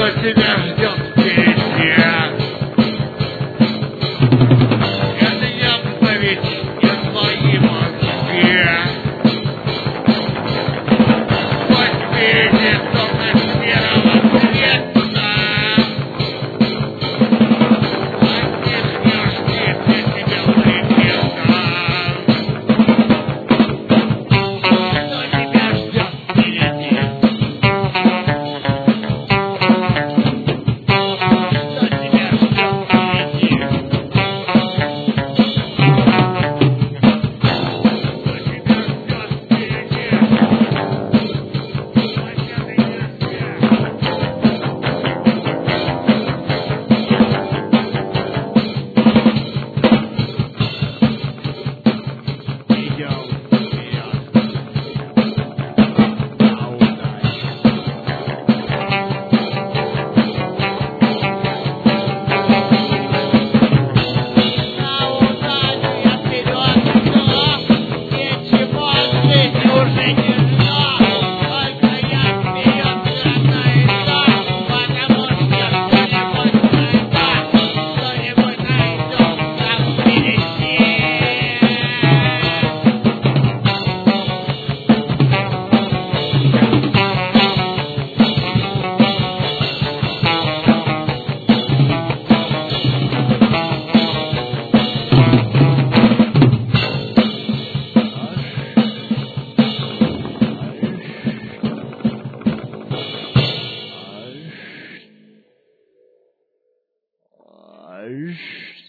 Präsident, message